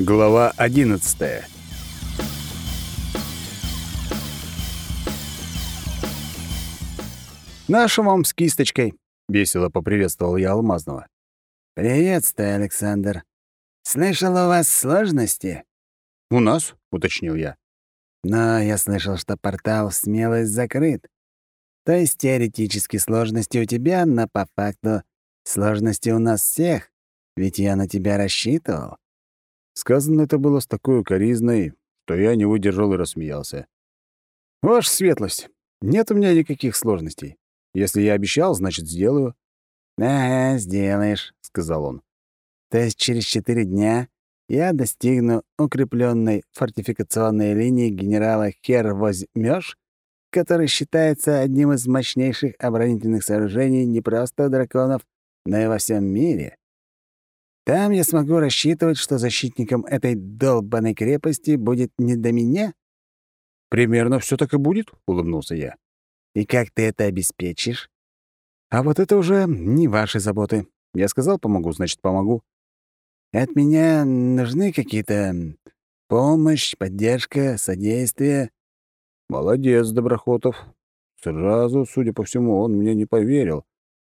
Глава одиннадцатая. «Нашу вам с кисточкой», — весело поприветствовал я Алмазного. «Приветствую, Александр. Слышал, у вас сложности?» «У нас?» — уточнил я. «Но я слышал, что портал «Смелость» закрыт. То есть теоретически сложности у тебя, но по факту сложности у нас всех, ведь я на тебя рассчитывал». Сказано это было с такой укоризной, что я не выдержал и рассмеялся. «Ваша светлость, нет у меня никаких сложностей. Если я обещал, значит, сделаю». «Ага, сделаешь», — сказал он. «То есть через четыре дня я достигну укрепленной фортификационной линии генерала Хер возьмёшь, который считается одним из мощнейших оборонительных сооружений не просто драконов, но и во всем мире. Там я смогу рассчитывать, что защитником этой долбанной крепости будет не до меня? Примерно все так и будет, улыбнулся я. И как ты это обеспечишь? А вот это уже не ваши заботы. Я сказал, помогу, значит, помогу. От меня нужны какие-то помощь, поддержка, содействие. Молодец, Доброхотов. Сразу, судя по всему, он мне не поверил,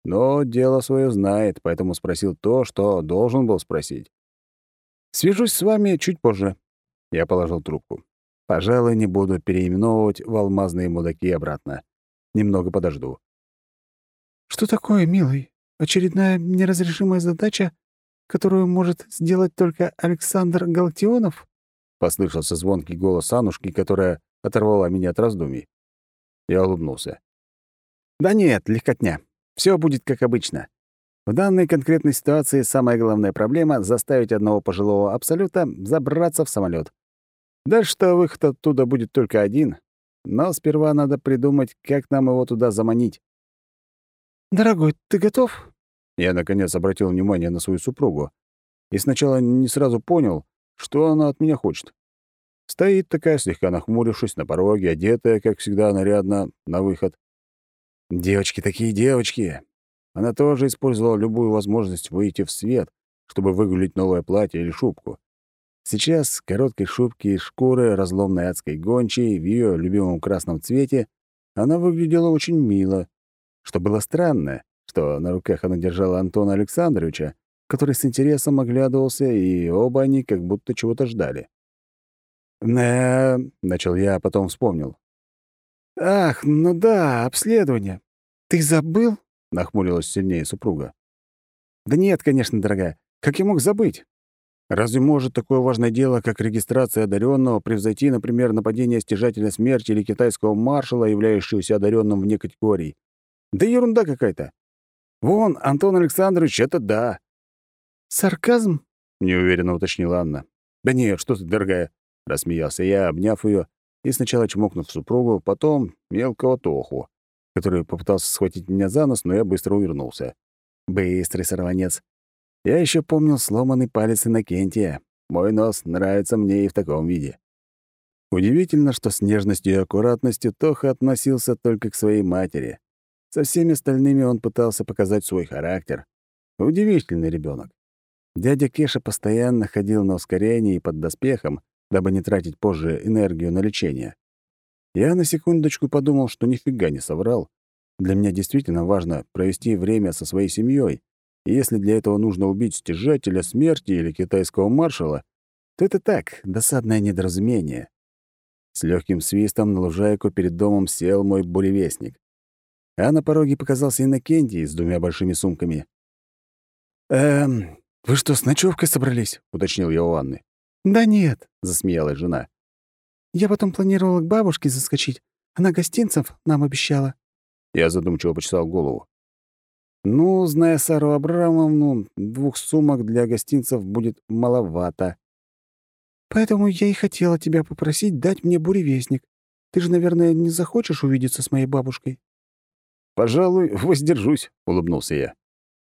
но дело свое знает, поэтому спросил то, что должен был спросить. «Свяжусь с вами чуть позже». Я положил трубку. Пожалуй, не буду переименовывать в алмазные мудаки обратно. Немного подожду. «Что такое, милый? Очередная неразрешимая задача, которую может сделать только Александр Галактионов?» — послышался звонкий голос Анушки, которая оторвала меня от раздумий. Я улыбнулся. «Да нет, легкотня. Все будет как обычно. В данной конкретной ситуации самая главная проблема — заставить одного пожилого абсолюта забраться в самолет. Дальше-то выход оттуда будет только один, но сперва надо придумать, как нам его туда заманить. «Дорогой, ты готов?» Я, наконец, обратил внимание на свою супругу и сначала не сразу понял, что она от меня хочет. Стоит такая, слегка нахмурившись, на пороге, одетая, как всегда, нарядно, на выход. Девочки такие девочки. Она тоже использовала любую возможность выйти в свет, чтобы выгулить новое платье или шубку. Сейчас короткой шубки и шкуры разломной адской гончей в ее любимом красном цвете она выглядела очень мило. Что было странно, что на руках она держала Антона Александровича, который с интересом оглядывался, и оба они как будто чего-то ждали. «Да», — начал я, а потом вспомнил. «Ах, ну да, обследование. Ты забыл?» — нахмурилась сильнее супруга. «Да нет, конечно, дорогая. Как я мог забыть? Разве может такое важное дело, как регистрация одаренного, превзойти, например, нападение стяжателя смерти или китайского маршала, являющегося одаренным вне категорий? Да ерунда какая-то. Вон, Антон Александрович, это да». «Сарказм?» — неуверенно уточнила Анна. «Да нет, что ты, дорогая», — рассмеялся я, обняв ее и сначала чмокнув супругу, потом мелкого Тоху, который попытался схватить меня за нос, но я быстро увернулся. Быстрый сорванец. Я еще помнил сломанный палец Иннокентия. Мой нос нравится мне и в таком виде. Удивительно, что с нежностью и аккуратностью Тоха относился только к своей матери. Со всеми остальными он пытался показать свой характер. Удивительный ребенок. Дядя Кеша постоянно ходил на ускорении и под доспехом, дабы не тратить позже энергию на лечение. Я на секундочку подумал, что нифига не соврал. Для меня действительно важно провести время со своей семьей, и если для этого нужно убить стяжателя смерти или китайского маршала, то это так, досадное недоразумение. С легким свистом на лужайку перед домом сел мой буревестник. А на пороге показался Иннокентий с двумя большими сумками. «Эм, вы что, с ночевкой собрались?» — уточнил я у Анны. «Да нет», — засмеялась жена. «Я потом планировала к бабушке заскочить. Она гостинцев нам обещала». Я задумчиво почесал голову. «Ну, зная Сару Абрамовну, двух сумок для гостинцев будет маловато». «Поэтому я и хотела тебя попросить дать мне буревестник. Ты же, наверное, не захочешь увидеться с моей бабушкой?» «Пожалуй, воздержусь», — улыбнулся я.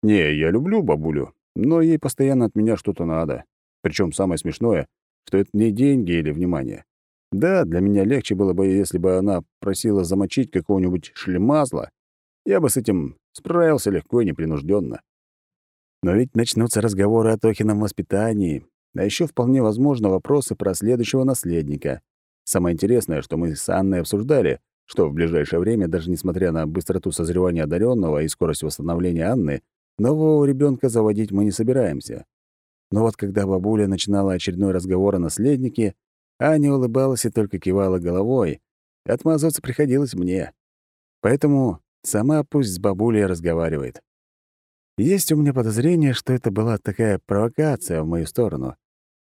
«Не, я люблю бабулю, но ей постоянно от меня что-то надо. Причем самое смешное, что это не деньги или внимание. Да, для меня легче было бы, если бы она просила замочить какого-нибудь шлемазла. Я бы с этим справился легко и непринужденно. Но ведь начнутся разговоры о Тохином воспитании, а еще вполне возможно вопросы про следующего наследника. Самое интересное, что мы с Анной обсуждали, что в ближайшее время, даже несмотря на быстроту созревания одаренного и скорость восстановления Анны, нового ребенка заводить мы не собираемся. Но вот когда бабуля начинала очередной разговор о наследнике, Аня улыбалась и только кивала головой, отмазываться приходилось мне. Поэтому сама пусть с бабулей разговаривает. Есть у меня подозрение, что это была такая провокация в мою сторону.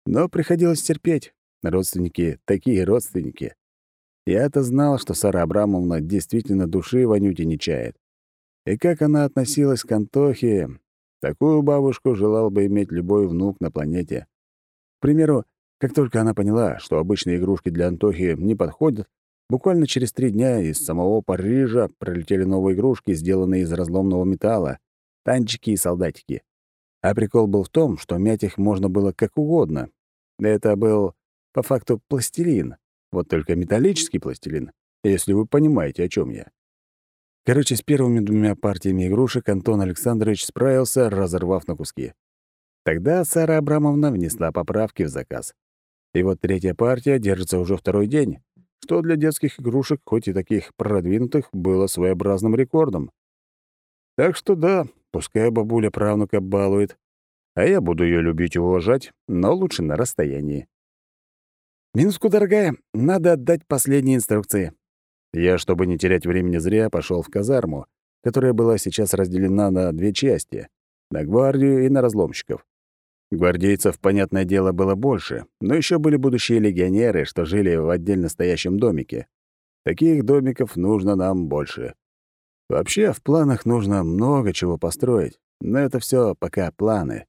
Но приходилось терпеть. Родственники — такие родственники. Я-то знал, что Сара Абрамовна действительно души Ванюти не чает. И как она относилась к Антохе, такую бабушку желал бы иметь любой внук на планете. К примеру, как только она поняла, что обычные игрушки для Антохи не подходят, буквально через три дня из самого Парижа прилетели новые игрушки, сделанные из разломного металла, танчики и солдатики. А прикол был в том, что мять их можно было как угодно. Это был, по факту, пластилин. Вот только металлический пластилин, если вы понимаете, о чем я. Короче, с первыми двумя партиями игрушек Антон Александрович справился, разорвав на куски. Тогда Сара Абрамовна внесла поправки в заказ. И вот третья партия держится уже второй день, что для детских игрушек, хоть и таких продвинутых, было своеобразным рекордом. Так что да, пускай бабуля правнука балует, а я буду ее любить и уважать, но лучше на расстоянии. «Минуску, дорогая, надо отдать последние инструкции», я, чтобы не терять времени зря, пошел в казарму, которая была сейчас разделена на две части — на гвардию и на разломщиков. Гвардейцев, понятное дело, было больше, но еще были будущие легионеры, что жили в отдельно стоящем домике. Таких домиков нужно нам больше. Вообще, в планах нужно много чего построить, но это все пока планы.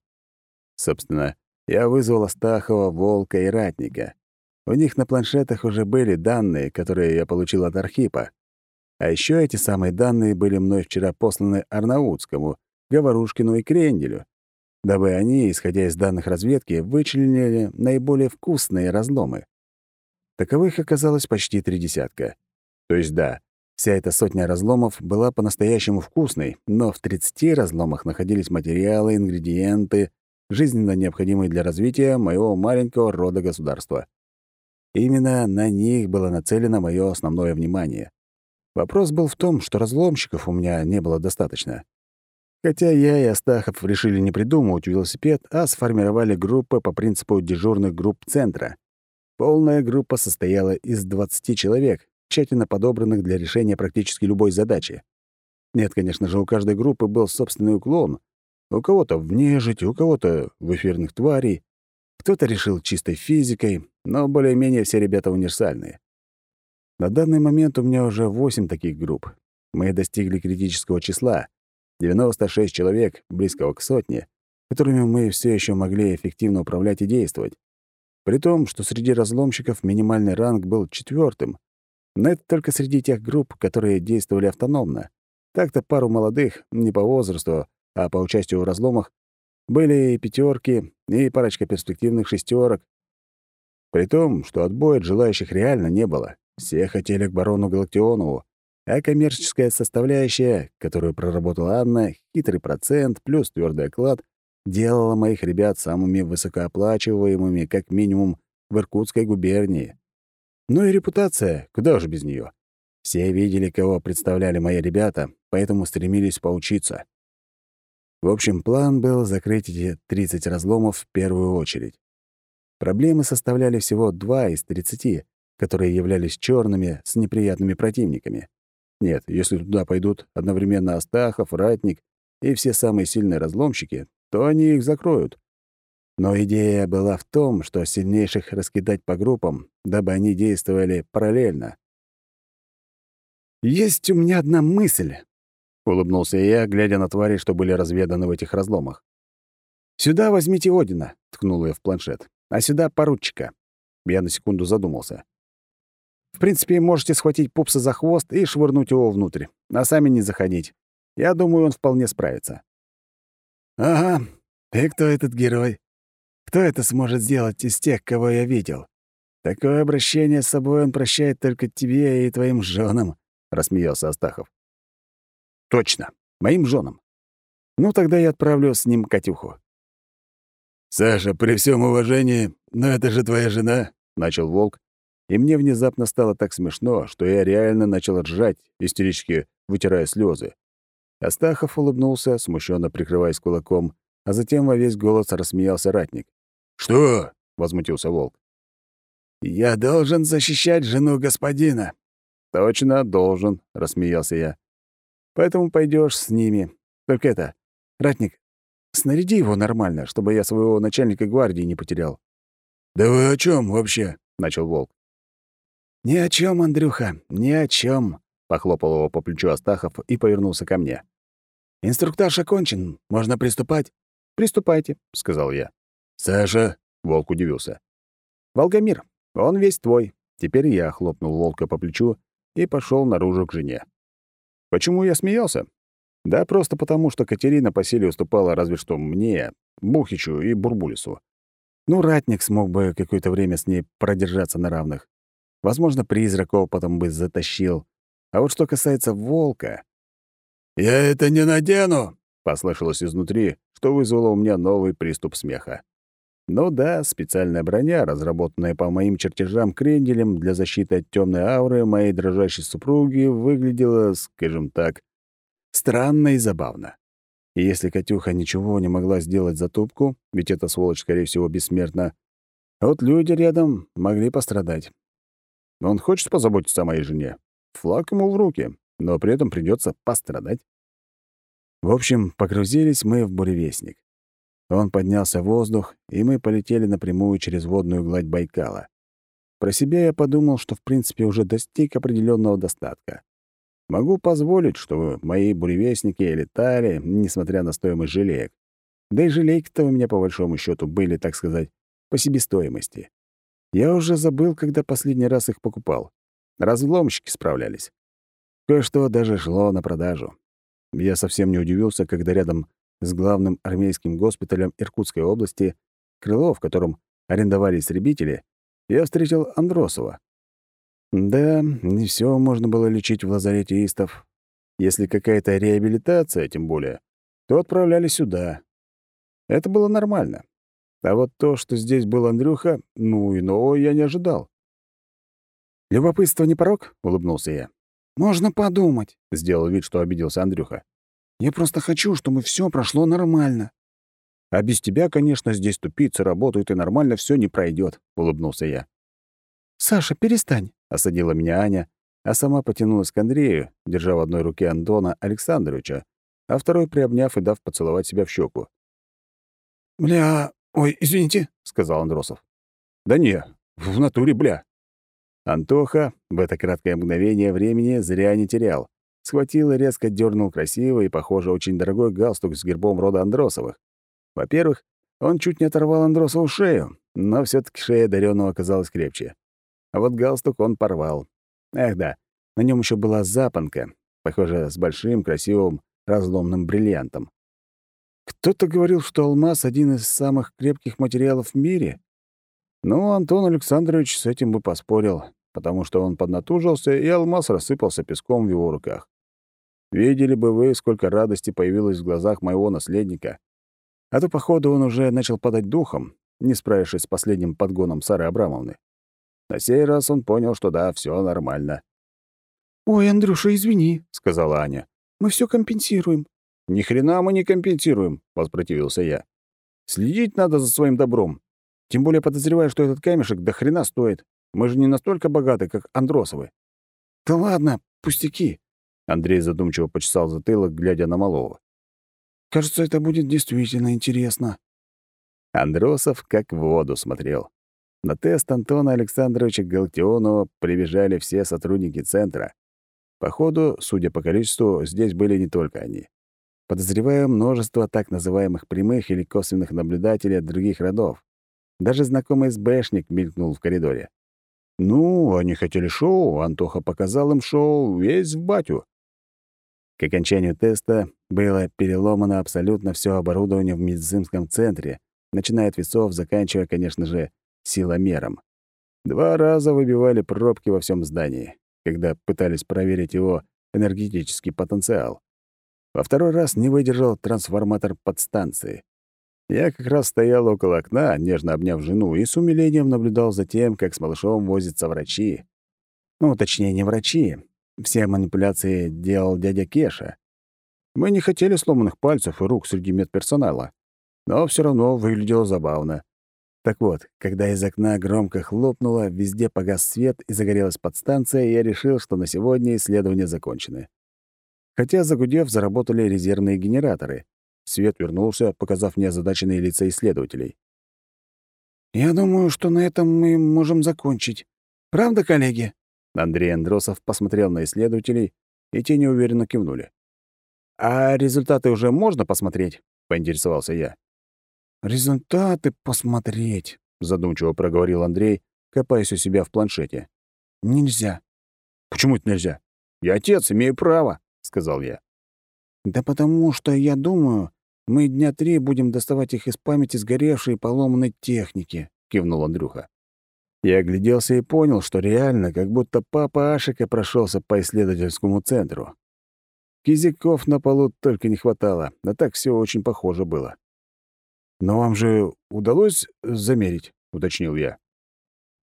Собственно, я вызвал Астахова, Волка и Ратника. У них на планшетах уже были данные, которые я получил от Архипа. А еще эти самые данные были мной вчера посланы Арнаутскому, Говорушкину и Кренделю, дабы они, исходя из данных разведки, вычленили наиболее вкусные разломы. Таковых оказалось почти три десятка. То есть да, вся эта сотня разломов была по-настоящему вкусной, но в 30 разломах находились материалы, ингредиенты, жизненно необходимые для развития моего маленького рода государства. Именно на них было нацелено мое основное внимание. Вопрос был в том, что разломщиков у меня не было достаточно. Хотя я и Астахов решили не придумывать велосипед, а сформировали группы по принципу дежурных групп центра. Полная группа состояла из 20 человек, тщательно подобранных для решения практически любой задачи. Нет, конечно же, у каждой группы был собственный уклон. У кого-то в нежить, у кого-то в эфирных тварей. Кто-то решил чистой физикой, но более-менее все ребята универсальные. На данный момент у меня уже 8 таких групп. Мы достигли критического числа — 96 человек, близкого к сотне, которыми мы все еще могли эффективно управлять и действовать. При том, что среди разломщиков минимальный ранг был четвертым, но это только среди тех групп, которые действовали автономно. Так-то пару молодых, не по возрасту, а по участию в разломах, были и пятерки, и парочка перспективных шестерок, при том, что отбоя от желающих реально не было. Все хотели к барону Галактионову, а коммерческая составляющая, которую проработала Анна, хитрый процент плюс твердый оклад, делала моих ребят самыми высокооплачиваемыми, как минимум, в Иркутской губернии. Ну и репутация, куда же без нее. Все видели, кого представляли мои ребята, поэтому стремились поучиться. В общем, план был закрыть эти 30 разломов в первую очередь. Проблемы составляли всего два из тридцати, которые являлись черными с неприятными противниками. Нет, если туда пойдут одновременно Астахов, Ратник и все самые сильные разломщики, то они их закроют. Но идея была в том, что сильнейших раскидать по группам, дабы они действовали параллельно. «Есть у меня одна мысль», — улыбнулся я, глядя на твари, что были разведаны в этих разломах. «Сюда возьмите Одина», — ткнул я в планшет а сюда поручика». Я на секунду задумался. «В принципе, можете схватить пупса за хвост и швырнуть его внутрь, а сами не заходить. Я думаю, он вполне справится». «Ага. И кто этот герой? Кто это сможет сделать из тех, кого я видел? Такое обращение с собой он прощает только тебе и твоим женам», — рассмеялся Астахов. «Точно, моим женам. Ну, тогда я отправлю с ним Катюху. «Саша, при всем уважении, но это же твоя жена», — начал Волк, и мне внезапно стало так смешно, что я реально начал ржать, истерически вытирая слезы. Астахов улыбнулся, смущенно прикрываясь кулаком, а затем во весь голос рассмеялся ратник. «Что?» — возмутился Волк. «Я должен защищать жену господина». «Точно должен», — рассмеялся я. «Поэтому пойдешь с ними. Только это, ратник, снаряди его нормально, чтобы я своего начальника гвардии не потерял». «Да вы о чем вообще?» — начал Волк. «Ни о чем, Андрюха, ни о чем, похлопал его по плечу Астахов и повернулся ко мне. «Инструктаж окончен, можно приступать?» «Приступайте», — сказал я. «Саша?» — Волк удивился. «Волгомир, он весь твой». Теперь я хлопнул Волка по плечу и пошел наружу к жене. Почему я смеялся? Да просто потому, что Катерина по силе уступала разве что мне, Бухичу и Бурбулису. Ну, ратник смог бы какое-то время с ней продержаться на равных. Возможно, призраков потом бы затащил. А вот что касается волка... «Я это не надену!» — послышалось изнутри, что вызвало у меня новый приступ смеха. Ну да, специальная броня, разработанная по моим чертежам кренделем для защиты от темной ауры моей дрожащей супруги, выглядела, скажем так, странно и забавно. И если Катюха ничего не могла сделать за тупку, ведь эта сволочь, скорее всего, бессмертна, вот люди рядом могли пострадать. Он хочет позаботиться о моей жене. Флаг ему в руки, но при этом придется пострадать. В общем, погрузились мы в буревестник. Он поднялся в воздух, и мы полетели напрямую через водную гладь Байкала. Про себя я подумал, что в принципе уже достиг определенного достатка. Могу позволить, чтобы мои буревестники летали, несмотря на стоимость желеек. Да и желейки-то у меня, по большому счету были, так сказать, по себестоимости. Я уже забыл, когда последний раз их покупал. Разломщики справлялись. Кое-что даже шло на продажу. Я совсем не удивился, когда рядом с главным армейским госпиталем Иркутской области, крыло, в котором арендовали истребители, я встретил Андросова. Да, не все можно было лечить в лазарете истов. Если какая-то реабилитация, тем более, то отправляли сюда. Это было нормально. А вот то, что здесь был Андрюха, ну, иного я не ожидал. «Любопытство не порог?» — улыбнулся я. «Можно подумать», — сделал вид, что обиделся Андрюха. «Я просто хочу, чтобы все прошло нормально». «А без тебя, конечно, здесь тупицы работают, и нормально все не пройдет, улыбнулся я. «Саша, перестань», — осадила меня Аня, а сама потянулась к Андрею, держа в одной руке Антона Александровича, а второй приобняв и дав поцеловать себя в щеку. «Бля, «Ой, извините», — сказал Андросов. «Да не, в натуре, бля». Антоха в это краткое мгновение времени зря не терял. Схватил и резко дернул красивый и, похоже, очень дорогой галстук с гербом рода Андросовых. Во-первых, он чуть не оторвал Андросову шею, но все таки шея даренного оказалась крепче. А вот галстук он порвал. Эх да, на нем еще была запонка, похоже, с большим красивым разломным бриллиантом. Кто-то говорил, что алмаз — один из самых крепких материалов в мире. Ну, Антон Александрович с этим бы поспорил, потому что он поднатужился, и алмаз рассыпался песком в его руках. Видели бы вы, сколько радости появилось в глазах моего наследника. А то, походу, он уже начал подать духом, не справившись с последним подгоном Сары Абрамовны. На сей раз он понял, что да, все нормально. «Ой, Андрюша, извини», — сказала Аня. «Мы все компенсируем. «Ни хрена мы не компенсируем», — воспротивился я. «Следить надо за своим добром. Тем более подозреваю, что этот камешек до хрена стоит. Мы же не настолько богаты, как Андросовы». «Да ладно, пустяки», — Андрей задумчиво почесал затылок, глядя на малого. «Кажется, это будет действительно интересно». Андросов как в воду смотрел. На тест Антона Александровича Галтионова прибежали все сотрудники центра. Походу, судя по количеству, здесь были не только они. Подозреваю множество так называемых прямых или косвенных наблюдателей от других родов. Даже знакомый СБшник мелькнул в коридоре. Ну, они хотели шоу, Антоха показал им шоу весь в батю. К окончанию теста было переломано абсолютно все оборудование в медицинском центре, начиная от весов, заканчивая, конечно же, силомером. Два раза выбивали пробки во всем здании, когда пытались проверить его энергетический потенциал. Во второй раз не выдержал трансформатор подстанции. Я как раз стоял около окна, нежно обняв жену, и с умилением наблюдал за тем, как с малышом возятся врачи. Ну, точнее, не врачи. Все манипуляции делал дядя Кеша. Мы не хотели сломанных пальцев и рук среди медперсонала, но все равно выглядело забавно. Так вот, когда из окна громко хлопнуло, везде погас свет и загорелась подстанция, я решил, что на сегодня исследования закончены. Хотя, загудев, заработали резервные генераторы. Свет вернулся, показав мне озадаченные лица исследователей. «Я думаю, что на этом мы можем закончить. Правда, коллеги?» Андрей Андросов посмотрел на исследователей, и те неуверенно кивнули. «А результаты уже можно посмотреть?» — поинтересовался я. «Результаты посмотреть», — задумчиво проговорил Андрей, копаясь у себя в планшете. «Нельзя». «Почему это нельзя? Я отец, имею право», — сказал я. «Да потому что, я думаю, мы дня три будем доставать их из памяти сгоревшей и поломанной техники», — кивнул Андрюха. Я огляделся и понял, что реально, как будто папа Ашика прошелся по исследовательскому центру. Кизиков на полу только не хватало, а так все очень похоже было. «Но вам же удалось замерить?» — уточнил я.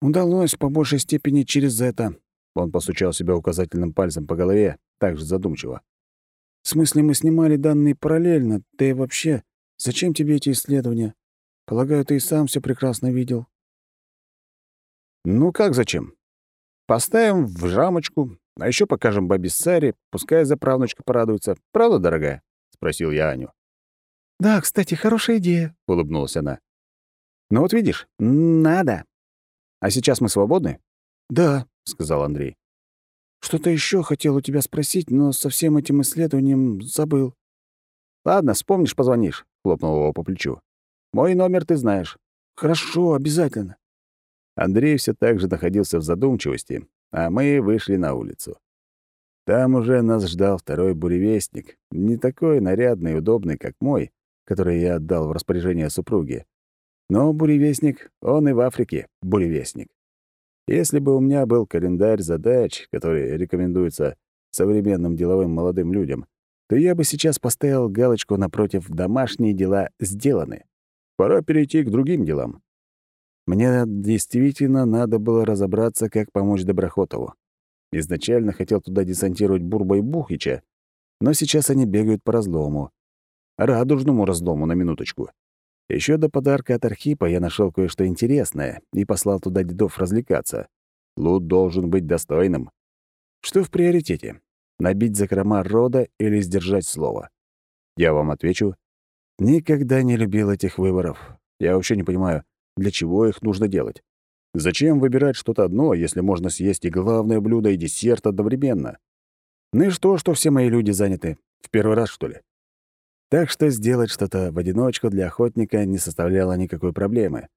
«Удалось по большей степени через это», — он постучал себя указательным пальцем по голове, также задумчиво. «В смысле, мы снимали данные параллельно, да и вообще, зачем тебе эти исследования? Полагаю, ты и сам все прекрасно видел». «Ну как зачем? Поставим в рамочку, а еще покажем бабе Саре, пускай заправнучка порадуется. Правда, дорогая?» — спросил я Аню. «Да, кстати, хорошая идея», — улыбнулась она. «Ну вот видишь, надо. А сейчас мы свободны?» «Да», — сказал Андрей. «Что-то еще хотел у тебя спросить, но со всем этим исследованием забыл». «Ладно, вспомнишь, позвонишь», — хлопнул его по плечу. «Мой номер ты знаешь». «Хорошо, обязательно». Андрей все так же находился в задумчивости, а мы вышли на улицу. Там уже нас ждал второй буревестник, не такой нарядный и удобный, как мой, который я отдал в распоряжение супруги. Но буревестник, он и в Африке буревестник. Если бы у меня был календарь задач, который рекомендуется современным деловым молодым людям, то я бы сейчас поставил галочку напротив «домашние дела сделаны». Пора перейти к другим делам. Мне действительно надо было разобраться, как помочь Доброхотову. Изначально хотел туда десантировать Бурба и Бухича, но сейчас они бегают по разлому. Радужному разлому, на минуточку. Еще до подарка от Архипа я нашел кое-что интересное и послал туда дедов развлекаться. Лут должен быть достойным. Что в приоритете? Набить закрома рода или сдержать слово? Я вам отвечу. Никогда не любил этих выборов. Я вообще не понимаю, для чего их нужно делать. Зачем выбирать что-то одно, если можно съесть и главное блюдо, и десерт одновременно? Ну и что, что все мои люди заняты? В первый раз, что ли? Так что сделать что-то в одиночку для охотника не составляло никакой проблемы.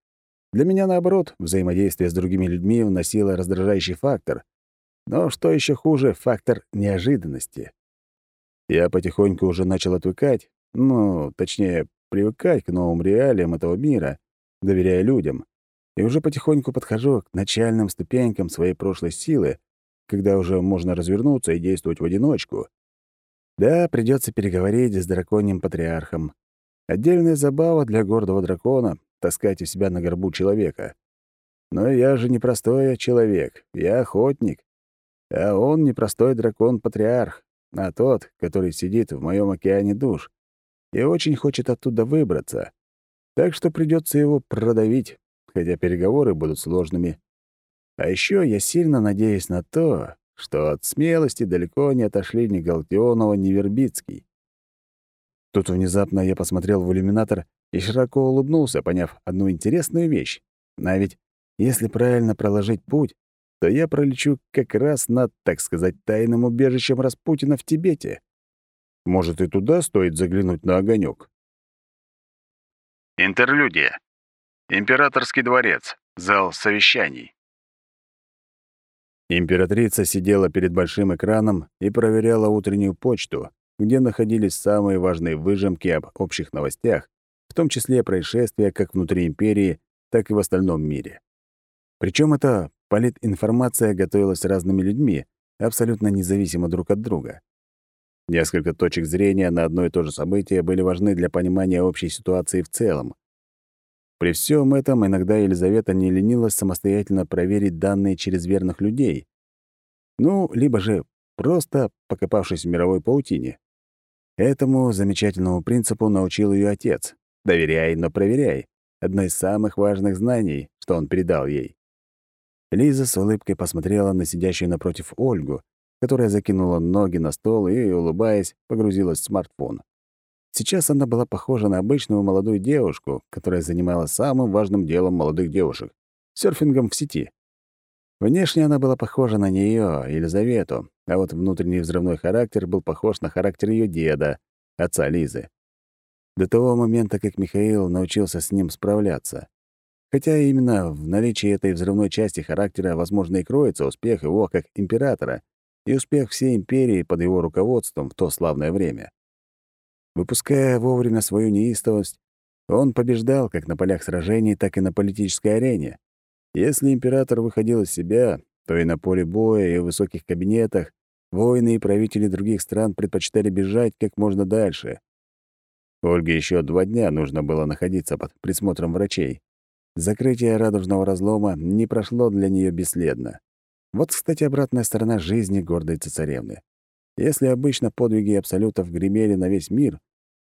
Для меня, наоборот, взаимодействие с другими людьми вносило раздражающий фактор. Но что еще хуже — фактор неожиданности. Я потихоньку уже начал отвыкать, ну, точнее, привыкать к новым реалиям этого мира, доверяя людям, и уже потихоньку подхожу к начальным ступенькам своей прошлой силы, когда уже можно развернуться и действовать в одиночку. Да, придется переговорить с драконьим патриархом. Отдельная забава для гордого дракона — таскать у себя на горбу человека. Но я же не простой человек, я охотник. А он не простой дракон-патриарх, а тот, который сидит в моем океане душ и очень хочет оттуда выбраться. Так что придется его продавить, хотя переговоры будут сложными. А еще я сильно надеюсь на то, что от смелости далеко не отошли ни Галтионова, ни Вербицкий. Тут внезапно я посмотрел в иллюминатор и широко улыбнулся, поняв одну интересную вещь. А ведь если правильно проложить путь, то я пролечу как раз над, так сказать, тайным убежищем Распутина в Тибете. Может, и туда стоит заглянуть на огонек. Интерлюдия. Императорский дворец. Зал совещаний. Императрица сидела перед большим экраном и проверяла утреннюю почту, где находились самые важные выжимки об общих новостях, в том числе происшествия как внутри империи, так и в остальном мире. Причем эта политинформация готовилась разными людьми, абсолютно независимо друг от друга. Несколько точек зрения на одно и то же событие были важны для понимания общей ситуации в целом. При всем этом иногда Елизавета не ленилась самостоятельно проверить данные через верных людей. Ну, либо же просто покопавшись в мировой паутине. Этому замечательному принципу научил ее отец. «Доверяй, но проверяй» — одно из самых важных знаний, что он передал ей. Лиза с улыбкой посмотрела на сидящую напротив Ольгу, которая закинула ноги на стол и, улыбаясь, погрузилась в смартфон. Сейчас она была похожа на обычную молодую девушку, которая занималась самым важным делом молодых девушек — серфингом в сети. Внешне она была похожа на нее, Елизавету, а вот внутренний взрывной характер был похож на характер ее деда, отца Лизы. До того момента, как Михаил научился с ним справляться. Хотя именно в наличии этой взрывной части характера, возможно, и кроется успех его как императора и успех всей империи под его руководством в то славное время. Выпуская вовремя свою неистовость, он побеждал как на полях сражений, так и на политической арене. Если император выходил из себя, то и на поле боя, и в высоких кабинетах воины и правители других стран предпочитали бежать как можно дальше. Ольге еще два дня нужно было находиться под присмотром врачей. Закрытие радужного разлома не прошло для нее бесследно. Вот, кстати, обратная сторона жизни гордой цесаревны. Если обычно подвиги абсолютов гремели на весь мир,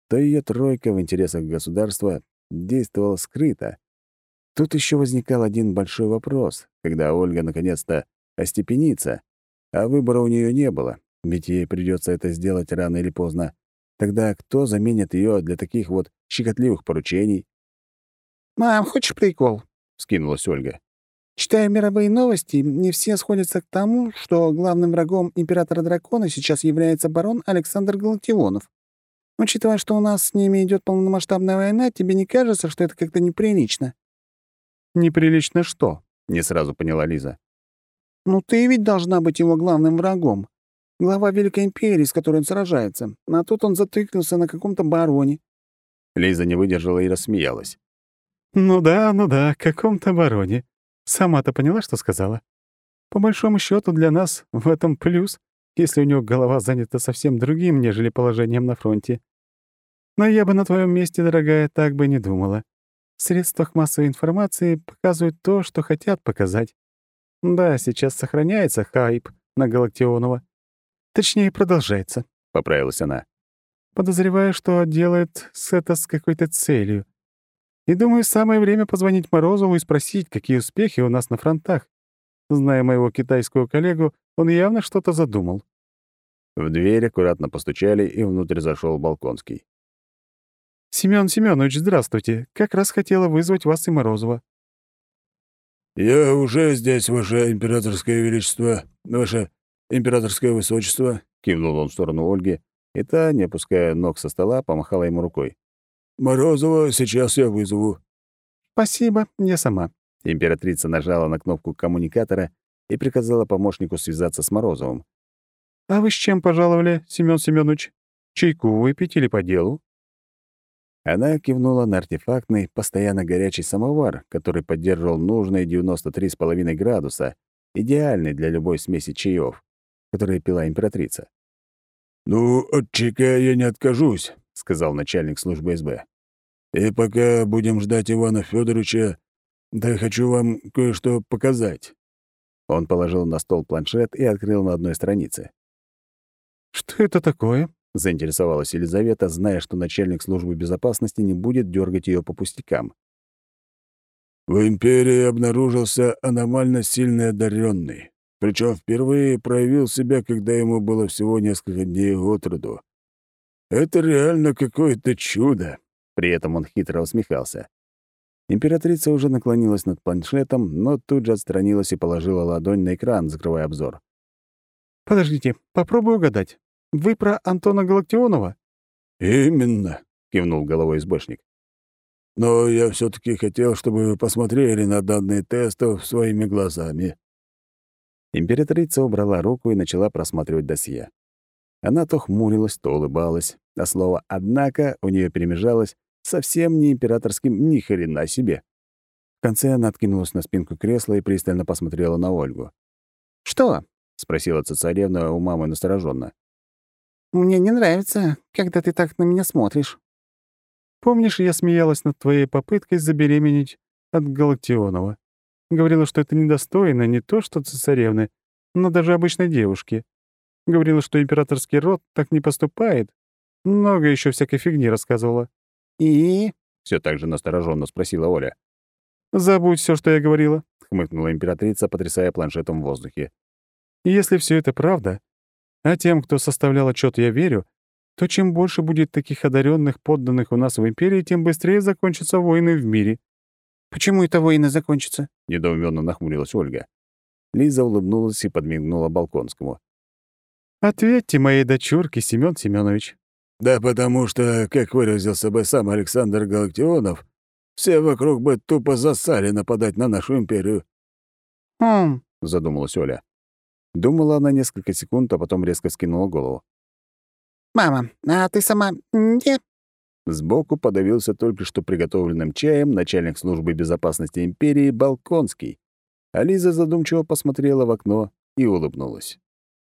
то ее тройка в интересах государства действовала скрыто. Тут еще возникал один большой вопрос, когда Ольга наконец-то остепенится, а выбора у нее не было, ведь ей придется это сделать рано или поздно. Тогда кто заменит ее для таких вот щекотливых поручений? «Мам, хочешь прикол?» — скинулась Ольга. Читая мировые новости, не все сходятся к тому, что главным врагом императора дракона сейчас является барон Александр Галактионов. Учитывая, что у нас с ними идет полномасштабная война, тебе не кажется, что это как-то неприлично? Неприлично что? Не сразу поняла Лиза. Ну, ты ведь должна быть его главным врагом. Глава Великой Империи, с которой он сражается. А тут он затыкнулся на каком-то бароне. Лиза не выдержала и рассмеялась. «Ну да, ну да, каком-то бароне. Сама-то поняла, что сказала? По большому счету для нас в этом плюс, если у него голова занята совсем другим, нежели положением на фронте. Но я бы на твоем месте, дорогая, так бы не думала. В средствах массовой информации показывают то, что хотят показать. Да, сейчас сохраняется хайп на Галактионова. Точнее, продолжается, — поправилась она. Подозреваю, что делает это с какой-то целью. И думаю, самое время позвонить Морозову и спросить, какие успехи у нас на фронтах. Зная моего китайского коллегу, он явно что-то задумал. В дверь аккуратно постучали, и внутрь зашел Балконский. «Семён Семёнович, здравствуйте. Как раз хотела вызвать вас и Морозова». «Я уже здесь, Ваше Императорское Величество, Ваше Императорское Высочество», — кивнул он в сторону Ольги, и та, не опуская ног со стола, помахала ему рукой. Морозова сейчас я вызову». «Спасибо, я сама». Императрица нажала на кнопку коммуникатора и приказала помощнику связаться с Морозовым. «А вы с чем пожаловали, Семён Семёнович? Чайку выпить или по делу?» Она кивнула на артефактный, постоянно горячий самовар, который поддерживал нужные 93,5 градуса, идеальный для любой смеси чаев, которые пила императрица. «Ну, от чайка я не откажусь», — сказал начальник службы СБ. «И пока будем ждать Ивана Федоровича, да хочу вам кое-что показать». Он положил на стол планшет и открыл на одной странице. «Что это такое?» — заинтересовалась Елизавета, зная, что начальник службы безопасности не будет дергать ее по пустякам. «В Империи обнаружился аномально сильный одаренный, причем впервые проявил себя, когда ему было всего несколько дней от роду. Это реально какое-то чудо!» При этом он хитро усмехался. Императрица уже наклонилась над планшетом, но тут же отстранилась и положила ладонь на экран, закрывая обзор. «Подождите, попробую угадать. Вы про Антона Галактионова?» «Именно», — кивнул головой избышник. «Но я все таки хотел, чтобы вы посмотрели на данные тестов своими глазами». Императрица убрала руку и начала просматривать досье. Она то хмурилась, то улыбалась, а слово «однако» у нее перемежалось совсем не императорским ни хрена себе. В конце она откинулась на спинку кресла и пристально посмотрела на Ольгу. «Что?» — спросила цесаревна у мамы настороженно. «Мне не нравится, когда ты так на меня смотришь». Помнишь, я смеялась над твоей попыткой забеременеть от Галактионова? Говорила, что это недостойно не то что цесаревны, но даже обычной девушки. Говорила, что императорский род так не поступает. Много еще всякой фигни рассказывала. «И?» — все так же настороженно спросила Оля. «Забудь все, что я говорила», — хмыкнула императрица, потрясая планшетом в воздухе. «Если все это правда, а тем, кто составлял отчет, я верю, то чем больше будет таких одаренных подданных у нас в империи, тем быстрее закончатся войны в мире». «Почему это войны закончатся?» — недоуменно нахмурилась Ольга. Лиза улыбнулась и подмигнула Балконскому. «Ответьте моей дочурке, Семён Семёнович». «Да потому что, как выразился бы сам Александр Галактионов, все вокруг бы тупо засали нападать на нашу империю». «Хм», — задумалась Оля. Думала она несколько секунд, а потом резко скинула голову. «Мама, а ты сама не...» Сбоку подавился только что приготовленным чаем начальник службы безопасности империи Балконский, а Лиза задумчиво посмотрела в окно и улыбнулась.